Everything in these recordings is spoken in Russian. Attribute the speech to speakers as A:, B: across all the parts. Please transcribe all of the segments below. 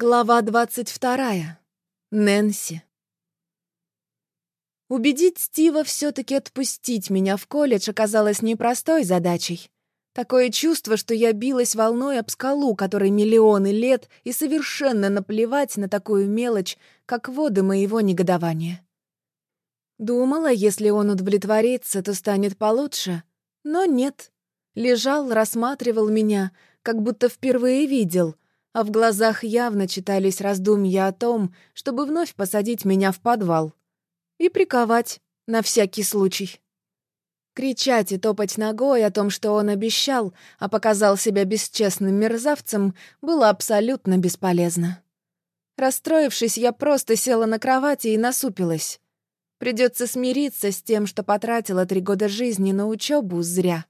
A: Глава двадцать вторая. Нэнси. Убедить Стива все таки отпустить меня в колледж оказалось непростой задачей. Такое чувство, что я билась волной об скалу, которой миллионы лет, и совершенно наплевать на такую мелочь, как воды моего негодования. Думала, если он удовлетворится, то станет получше, но нет. Лежал, рассматривал меня, как будто впервые видел — а в глазах явно читались раздумья о том, чтобы вновь посадить меня в подвал и приковать на всякий случай. Кричать и топать ногой о том, что он обещал, а показал себя бесчестным мерзавцем, было абсолютно бесполезно. Расстроившись, я просто села на кровати и насупилась. Придется смириться с тем, что потратила три года жизни на учебу зря.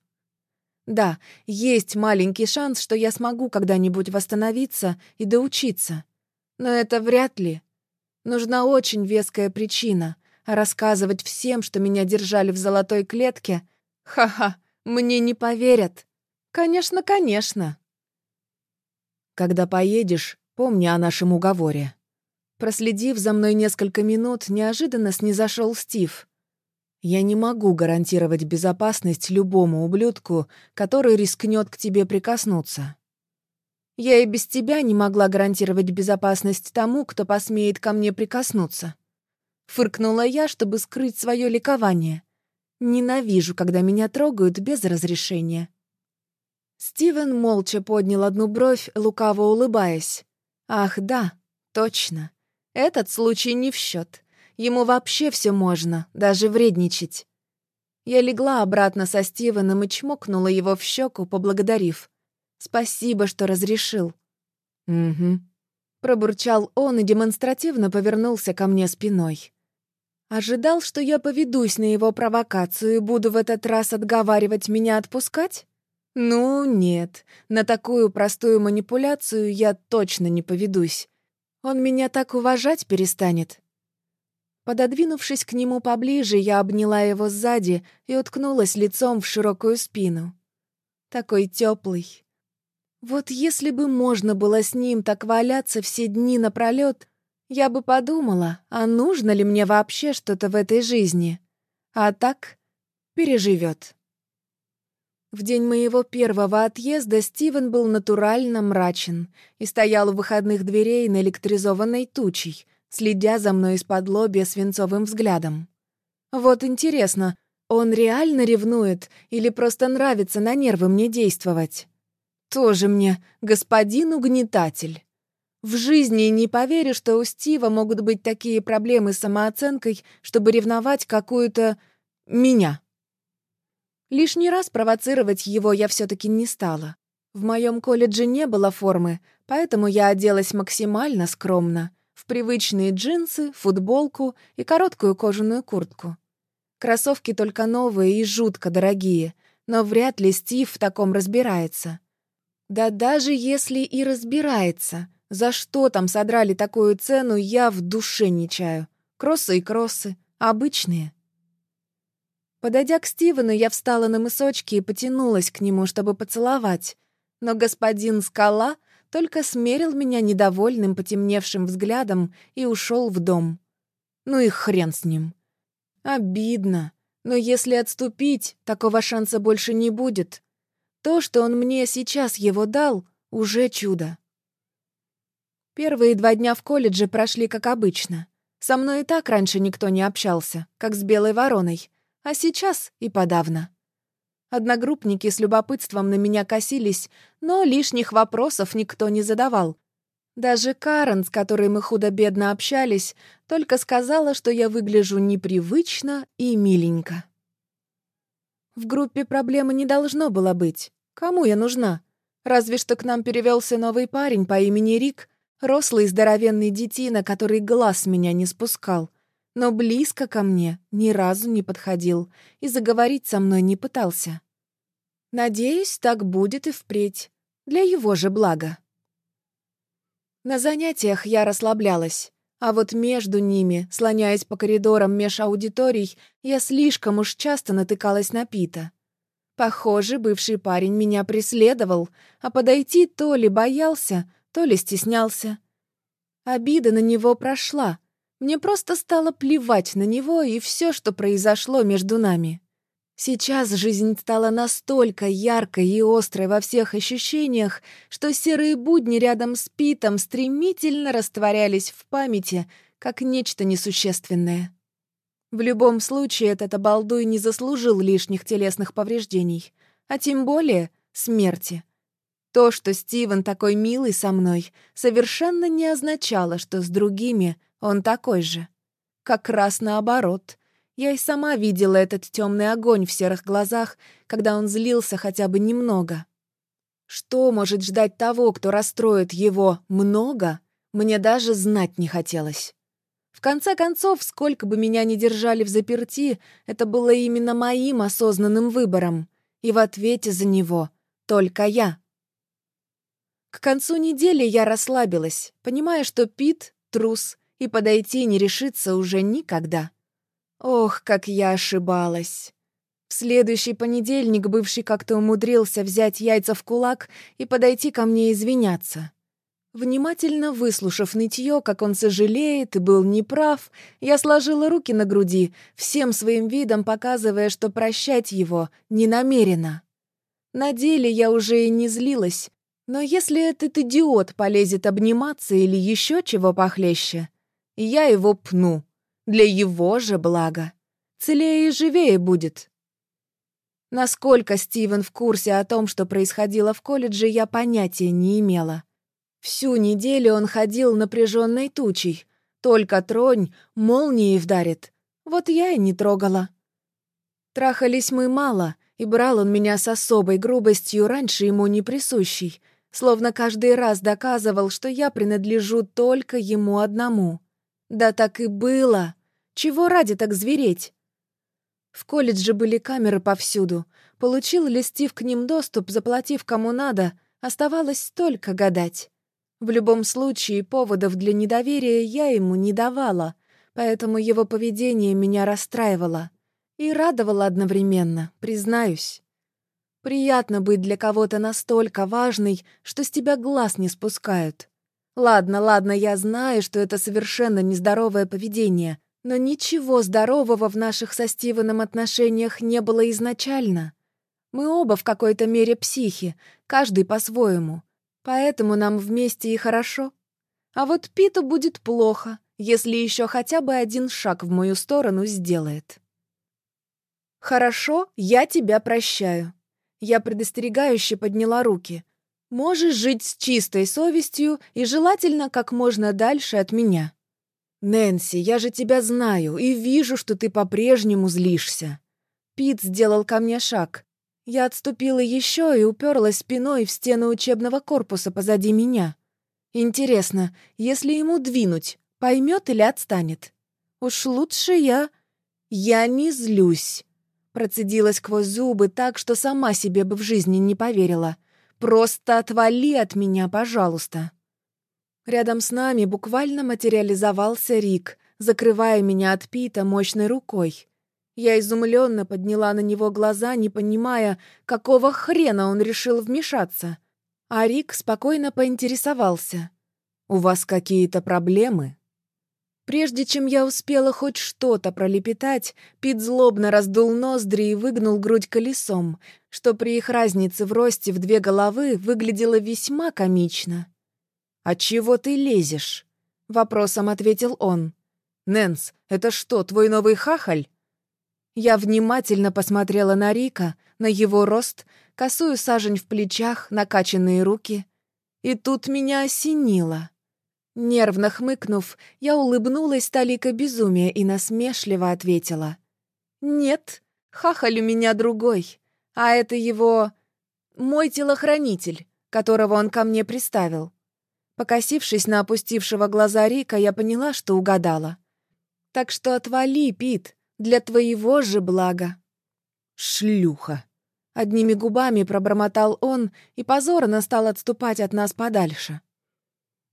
A: Да, есть маленький шанс, что я смогу когда-нибудь восстановиться и доучиться. Но это вряд ли. Нужна очень веская причина, рассказывать всем, что меня держали в золотой клетке, ха-ха, мне не поверят. Конечно, конечно. Когда поедешь, помни о нашем уговоре. Проследив за мной несколько минут, неожиданно снизошел Стив. Я не могу гарантировать безопасность любому ублюдку, который рискнет к тебе прикоснуться. Я и без тебя не могла гарантировать безопасность тому, кто посмеет ко мне прикоснуться. Фыркнула я, чтобы скрыть свое ликование. Ненавижу, когда меня трогают без разрешения. Стивен молча поднял одну бровь, лукаво улыбаясь. «Ах, да, точно. Этот случай не в счет. Ему вообще все можно, даже вредничать. Я легла обратно со Стивеном и чмокнула его в щеку, поблагодарив. «Спасибо, что разрешил». «Угу», — пробурчал он и демонстративно повернулся ко мне спиной. Ожидал, что я поведусь на его провокацию и буду в этот раз отговаривать меня отпускать? Ну, нет, на такую простую манипуляцию я точно не поведусь. Он меня так уважать перестанет. Пододвинувшись к нему поближе, я обняла его сзади и уткнулась лицом в широкую спину. Такой теплый. Вот если бы можно было с ним так валяться все дни напролет, я бы подумала, а нужно ли мне вообще что-то в этой жизни. А так переживет. В день моего первого отъезда Стивен был натурально мрачен и стоял у выходных дверей на электризованной тучей — следя за мной из-под лобья свинцовым взглядом. Вот интересно, он реально ревнует или просто нравится на нервы мне действовать? Тоже мне господин угнетатель. В жизни не поверю, что у Стива могут быть такие проблемы с самооценкой, чтобы ревновать какую-то... меня. Лишний раз провоцировать его я все таки не стала. В моем колледже не было формы, поэтому я оделась максимально скромно в привычные джинсы, футболку и короткую кожаную куртку. Кроссовки только новые и жутко дорогие, но вряд ли Стив в таком разбирается. Да даже если и разбирается, за что там содрали такую цену, я в душе не чаю. Кроссы и кроссы, обычные. Подойдя к Стивену, я встала на мысочки и потянулась к нему, чтобы поцеловать. Но господин Скала — только смерил меня недовольным потемневшим взглядом и ушел в дом. Ну и хрен с ним. Обидно, но если отступить, такого шанса больше не будет. То, что он мне сейчас его дал, уже чудо. Первые два дня в колледже прошли как обычно. Со мной и так раньше никто не общался, как с белой вороной, а сейчас и подавно. Одногруппники с любопытством на меня косились, но лишних вопросов никто не задавал. Даже Карен, с которой мы худо-бедно общались, только сказала, что я выгляжу непривычно и миленько. В группе проблемы не должно было быть. Кому я нужна? Разве что к нам перевелся новый парень по имени Рик, рослый здоровенный детина, который глаз меня не спускал — но близко ко мне ни разу не подходил и заговорить со мной не пытался. Надеюсь, так будет и впредь, для его же блага. На занятиях я расслаблялась, а вот между ними, слоняясь по коридорам меж аудиторий, я слишком уж часто натыкалась на Пита. Похоже, бывший парень меня преследовал, а подойти то ли боялся, то ли стеснялся. Обида на него прошла. Мне просто стало плевать на него и все, что произошло между нами. Сейчас жизнь стала настолько яркой и острой во всех ощущениях, что серые будни рядом с Питом стремительно растворялись в памяти, как нечто несущественное. В любом случае, этот обалдуй не заслужил лишних телесных повреждений, а тем более смерти. То, что Стивен такой милый со мной, совершенно не означало, что с другими он такой же. Как раз наоборот. Я и сама видела этот темный огонь в серых глазах, когда он злился хотя бы немного. Что может ждать того, кто расстроит его много, мне даже знать не хотелось. В конце концов, сколько бы меня ни держали в заперти, это было именно моим осознанным выбором, и в ответе за него только я. К концу недели я расслабилась, понимая, что Пит — трус, и подойти не решится уже никогда. Ох, как я ошибалась. В следующий понедельник бывший как-то умудрился взять яйца в кулак и подойти ко мне извиняться. Внимательно выслушав нытье, как он сожалеет и был неправ, я сложила руки на груди, всем своим видом показывая, что прощать его не намерена. На деле я уже и не злилась, но если этот идиот полезет обниматься или еще чего похлеще, я его пну. Для его же блага. Целее и живее будет. Насколько Стивен в курсе о том, что происходило в колледже, я понятия не имела. Всю неделю он ходил напряженной тучей. Только тронь, молнией вдарит. Вот я и не трогала. Трахались мы мало, и брал он меня с особой грубостью, раньше ему не присущей, словно каждый раз доказывал, что я принадлежу только ему одному. Да так и было. Чего ради так звереть? В колледже были камеры повсюду. Получил ли Стив к ним доступ, заплатив кому надо, оставалось только гадать. В любом случае, поводов для недоверия я ему не давала, поэтому его поведение меня расстраивало. И радовало одновременно, признаюсь. Приятно быть для кого-то настолько важной, что с тебя глаз не спускают. Ладно, ладно, я знаю, что это совершенно нездоровое поведение, но ничего здорового в наших со Стивеном отношениях не было изначально. Мы оба в какой-то мере психи, каждый по-своему. Поэтому нам вместе и хорошо. А вот Питу будет плохо, если еще хотя бы один шаг в мою сторону сделает. «Хорошо, я тебя прощаю». Я предостерегающе подняла руки. «Можешь жить с чистой совестью и желательно как можно дальше от меня». «Нэнси, я же тебя знаю и вижу, что ты по-прежнему злишься». Пит сделал ко мне шаг. Я отступила еще и уперлась спиной в стену учебного корпуса позади меня. Интересно, если ему двинуть, поймет или отстанет? Уж лучше я... Я не злюсь. Процедила сквозь зубы так, что сама себе бы в жизни не поверила. Просто отвали от меня, пожалуйста. Рядом с нами буквально материализовался Рик, закрывая меня от Пита мощной рукой. Я изумленно подняла на него глаза, не понимая, какого хрена он решил вмешаться. А Рик спокойно поинтересовался. «У вас какие-то проблемы?» Прежде чем я успела хоть что-то пролепетать, Пит злобно раздул ноздри и выгнул грудь колесом, что при их разнице в росте в две головы выглядело весьма комично. «А чего ты лезешь?» — вопросом ответил он. «Нэнс, это что, твой новый хахаль?» Я внимательно посмотрела на Рика, на его рост, косую сажень в плечах, накачанные руки. И тут меня осенило. Нервно хмыкнув, я улыбнулась талика безумия и насмешливо ответила. «Нет, хахаль у меня другой, а это его... мой телохранитель, которого он ко мне приставил. Покосившись на опустившего глаза Рика, я поняла, что угадала. «Так что отвали, Пит, для твоего же блага». «Шлюха!» Одними губами пробормотал он и позорно стал отступать от нас подальше.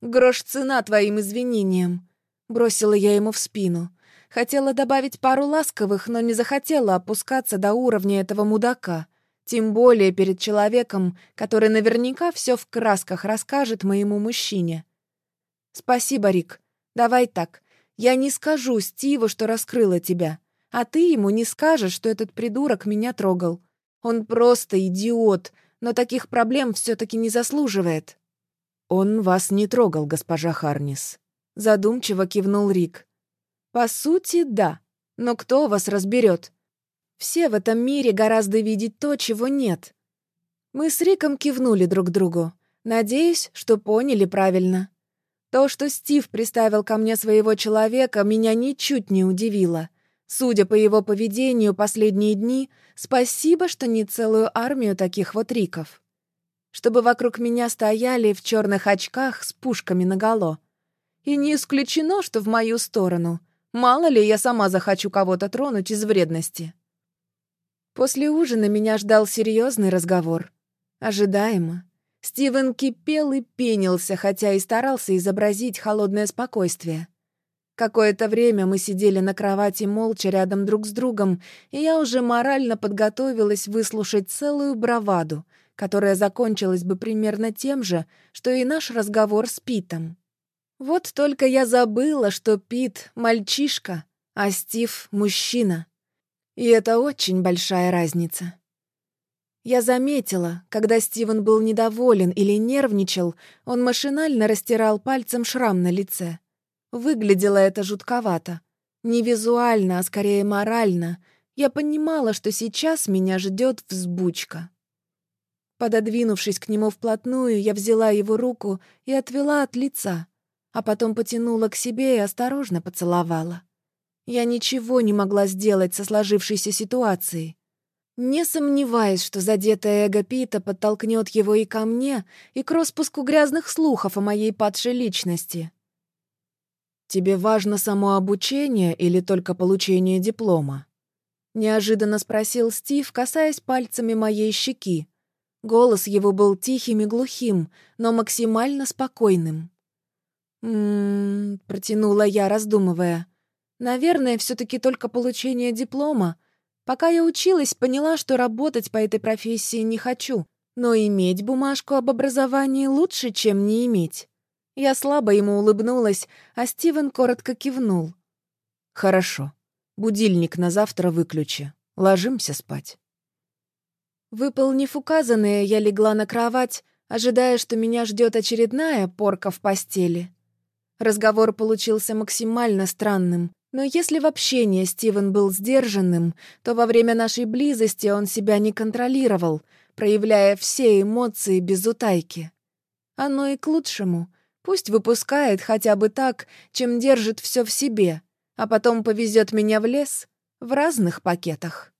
A: «Грош цена твоим извинениям», — бросила я ему в спину. Хотела добавить пару ласковых, но не захотела опускаться до уровня этого мудака. Тем более перед человеком, который наверняка все в красках расскажет моему мужчине. Спасибо, Рик. Давай так. Я не скажу Стиву, что раскрыла тебя. А ты ему не скажешь, что этот придурок меня трогал. Он просто идиот, но таких проблем все таки не заслуживает». «Он вас не трогал, госпожа Харнис», — задумчиво кивнул Рик. «По сути, да. Но кто вас разберет? Все в этом мире гораздо видеть то, чего нет». Мы с Риком кивнули друг другу. Надеюсь, что поняли правильно. То, что Стив приставил ко мне своего человека, меня ничуть не удивило. Судя по его поведению последние дни, спасибо, что не целую армию таких вот Риков. Чтобы вокруг меня стояли в черных очках с пушками наголо. И не исключено, что в мою сторону. Мало ли, я сама захочу кого-то тронуть из вредности. После ужина меня ждал серьезный разговор. Ожидаемо. Стивен кипел и пенился, хотя и старался изобразить холодное спокойствие. Какое-то время мы сидели на кровати молча рядом друг с другом, и я уже морально подготовилась выслушать целую браваду, которая закончилась бы примерно тем же, что и наш разговор с Питом. Вот только я забыла, что Пит — мальчишка, а Стив — мужчина. И это очень большая разница. Я заметила, когда Стивен был недоволен или нервничал, он машинально растирал пальцем шрам на лице. Выглядело это жутковато. Не визуально, а скорее морально. Я понимала, что сейчас меня ждет взбучка. Пододвинувшись к нему вплотную, я взяла его руку и отвела от лица, а потом потянула к себе и осторожно поцеловала. Я ничего не могла сделать со сложившейся ситуацией. Не сомневаясь, что задетое эго Пита подтолкнет его и ко мне, и к распуску грязных слухов о моей падшей личности. «Тебе важно само обучение или только получение диплома?» Неожиданно спросил Стив, касаясь пальцами моей щеки. Голос его был тихим и глухим, но максимально спокойным. «М-м-м», протянула я, раздумывая. «Наверное, все таки только получение диплома, Пока я училась, поняла, что работать по этой профессии не хочу, но иметь бумажку об образовании лучше, чем не иметь. Я слабо ему улыбнулась, а Стивен коротко кивнул. «Хорошо. Будильник на завтра выключи. Ложимся спать». Выполнив указанное, я легла на кровать, ожидая, что меня ждет очередная порка в постели. Разговор получился максимально странным, но если в общении Стивен был сдержанным, то во время нашей близости он себя не контролировал, проявляя все эмоции без утайки. Оно и к лучшему. Пусть выпускает хотя бы так, чем держит все в себе, а потом повезет меня в лес в разных пакетах.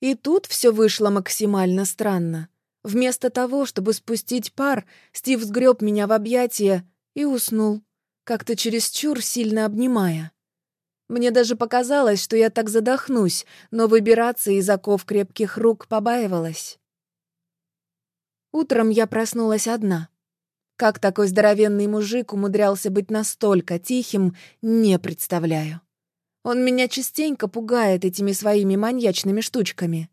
A: И тут все вышло максимально странно. Вместо того, чтобы спустить пар, Стив сгреб меня в объятия и уснул, как-то чересчур сильно обнимая. Мне даже показалось, что я так задохнусь, но выбираться из оков крепких рук побаивалась. Утром я проснулась одна. Как такой здоровенный мужик умудрялся быть настолько тихим, не представляю. Он меня частенько пугает этими своими маньячными штучками.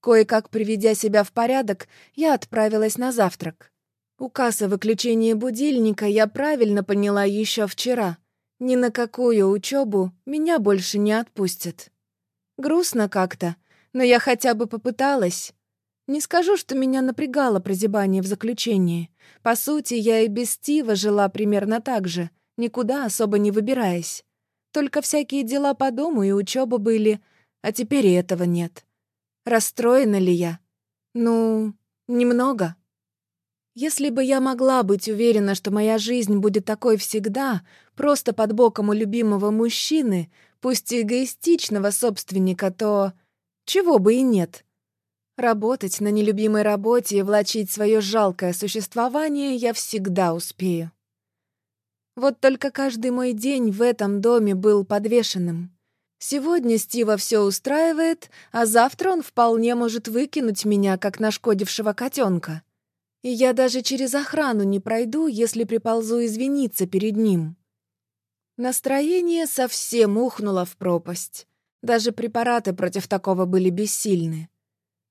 A: Кое-как приведя себя в порядок, я отправилась на завтрак. Указ о выключении будильника я правильно поняла еще вчера — ни на какую учебу меня больше не отпустят. Грустно как-то, но я хотя бы попыталась. Не скажу, что меня напрягало прозябание в заключении. По сути, я и без Стива жила примерно так же, никуда особо не выбираясь. Только всякие дела по дому и учеба были, а теперь и этого нет. Расстроена ли я? Ну, немного. Если бы я могла быть уверена, что моя жизнь будет такой всегда, просто под боком у любимого мужчины, пусть и эгоистичного собственника, то чего бы и нет. Работать на нелюбимой работе и влачить свое жалкое существование я всегда успею. Вот только каждый мой день в этом доме был подвешенным. Сегодня Стива все устраивает, а завтра он вполне может выкинуть меня, как нашкодившего котенка. И я даже через охрану не пройду, если приползу извиниться перед ним. Настроение совсем ухнуло в пропасть. Даже препараты против такого были бессильны.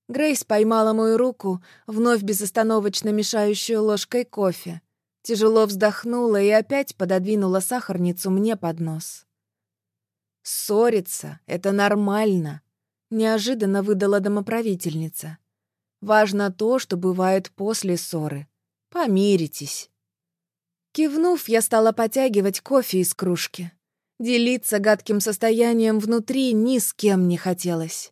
A: Грейс поймала мою руку, вновь безостановочно мешающую ложкой кофе. Тяжело вздохнула и опять пододвинула сахарницу мне под нос. «Ссориться — это нормально», — неожиданно выдала домоправительница. «Важно то, что бывает после ссоры. Помиритесь». Кивнув, я стала потягивать кофе из кружки. Делиться гадким состоянием внутри ни с кем не хотелось.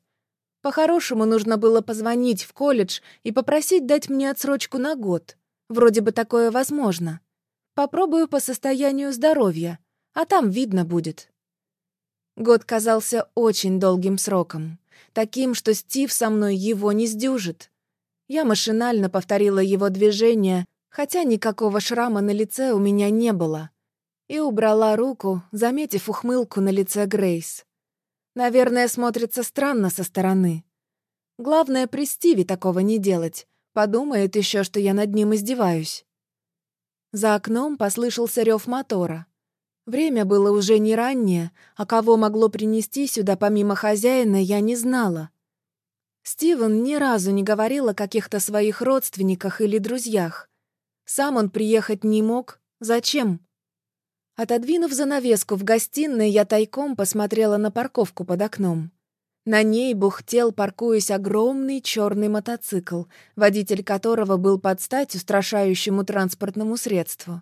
A: По-хорошему нужно было позвонить в колледж и попросить дать мне отсрочку на год. Вроде бы такое возможно. Попробую по состоянию здоровья, а там видно будет. Год казался очень долгим сроком. Таким, что Стив со мной его не сдюжит. Я машинально повторила его движение, хотя никакого шрама на лице у меня не было. И убрала руку, заметив ухмылку на лице Грейс. Наверное, смотрится странно со стороны. Главное, при Стиве такого не делать. Подумает еще, что я над ним издеваюсь. За окном послышался рев мотора. Время было уже не раннее, а кого могло принести сюда помимо хозяина, я не знала. Стивен ни разу не говорил о каких-то своих родственниках или друзьях. Сам он приехать не мог. Зачем? Отодвинув занавеску в гостиной, я тайком посмотрела на парковку под окном. На ней бухтел, паркуясь, огромный черный мотоцикл, водитель которого был под стать устрашающему транспортному средству.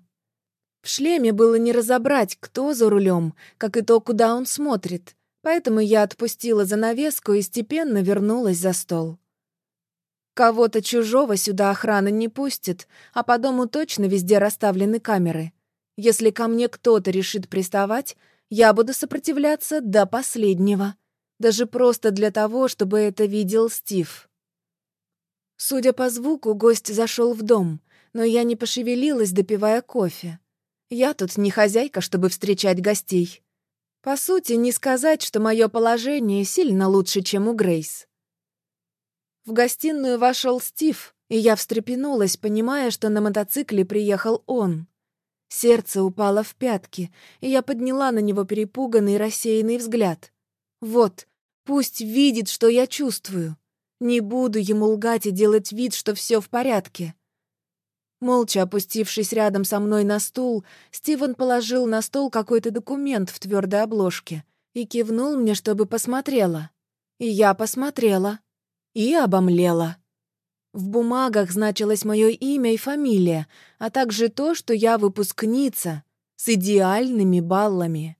A: В шлеме было не разобрать, кто за рулем, как и то, куда он смотрит, поэтому я отпустила занавеску и степенно вернулась за стол. Кого-то чужого сюда охрана не пустит, а по дому точно везде расставлены камеры. Если ко мне кто-то решит приставать, я буду сопротивляться до последнего. Даже просто для того, чтобы это видел Стив. Судя по звуку, гость зашел в дом, но я не пошевелилась, допивая кофе. Я тут не хозяйка, чтобы встречать гостей. По сути, не сказать, что мое положение сильно лучше, чем у Грейс. В гостиную вошел Стив, и я встрепенулась, понимая, что на мотоцикле приехал он. Сердце упало в пятки, и я подняла на него перепуганный рассеянный взгляд. Вот, пусть видит, что я чувствую. Не буду ему лгать и делать вид, что все в порядке. Молча опустившись рядом со мной на стул, Стивен положил на стол какой-то документ в твердой обложке и кивнул мне, чтобы посмотрела. И я посмотрела. И обомлела. В бумагах значилось мое имя и фамилия, а также то, что я выпускница с идеальными баллами.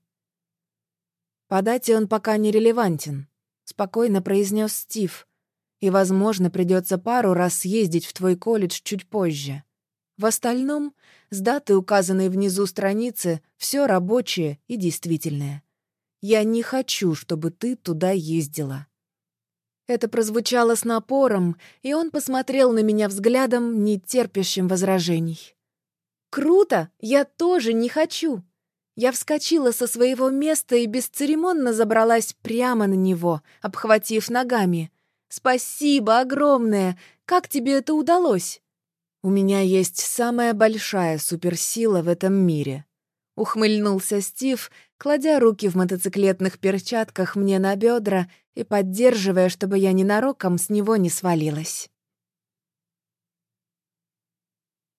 A: «По дате он пока не релевантен», — спокойно произнес Стив. «И, возможно, придется пару раз съездить в твой колледж чуть позже. В остальном, с даты, указанной внизу страницы, все рабочее и действительное. Я не хочу, чтобы ты туда ездила». Это прозвучало с напором, и он посмотрел на меня взглядом, не терпящим возражений. «Круто! Я тоже не хочу!» Я вскочила со своего места и бесцеремонно забралась прямо на него, обхватив ногами. «Спасибо огромное! Как тебе это удалось?» «У меня есть самая большая суперсила в этом мире», — ухмыльнулся Стив, кладя руки в мотоциклетных перчатках мне на бедра и поддерживая, чтобы я ненароком с него не свалилась.